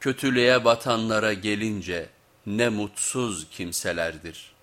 Kötülüğe batanlara gelince ne mutsuz kimselerdir.''